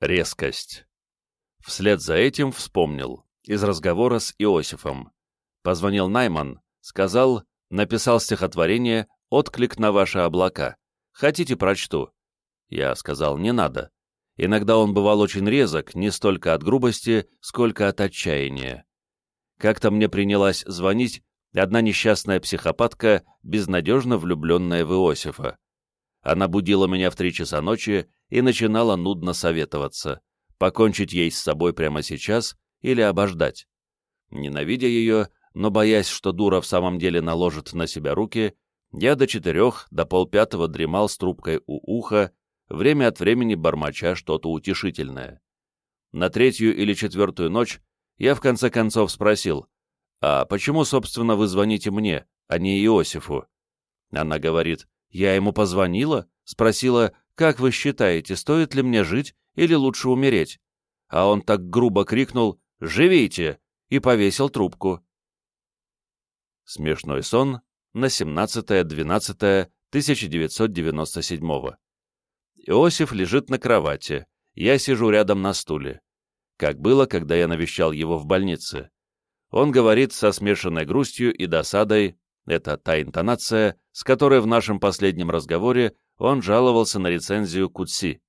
Резкость. Вслед за этим вспомнил. Из разговора с Иосифом. Позвонил Найман, сказал, написал стихотворение «Отклик на ваши облака». Хотите, прочту? Я сказал, не надо. Иногда он бывал очень резок, не столько от грубости, сколько от отчаяния. Как-то мне принялась звонить одна несчастная психопатка, безнадежно влюбленная в Иосифа. Она будила меня в три часа ночи и начинала нудно советоваться, покончить ей с собой прямо сейчас или обождать. Ненавидя ее, но боясь, что дура в самом деле наложит на себя руки, я до четырех, до полпятого дремал с трубкой у уха, время от времени бормоча что-то утешительное. На третью или четвертую ночь я в конце концов спросил, «А почему, собственно, вы звоните мне, а не Иосифу?» Она говорит, «Я ему позвонила, спросила, как вы считаете, стоит ли мне жить или лучше умереть?» А он так грубо крикнул, «Живите!» и повесил трубку. Смешной сон на 17.12.1997 Иосиф лежит на кровати, я сижу рядом на стуле. Как было, когда я навещал его в больнице. Он говорит со смешанной грустью и досадой, это та интонация, с которой в нашем последнем разговоре он жаловался на рецензию Кутси.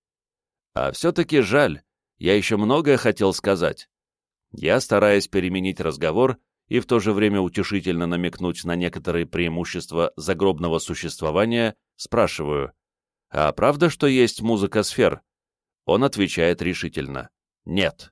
А все-таки жаль, я еще многое хотел сказать. Я, стараясь переменить разговор и в то же время утешительно намекнуть на некоторые преимущества загробного существования, спрашиваю, а правда, что есть музыка сфер? Он отвечает решительно, нет.